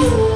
you.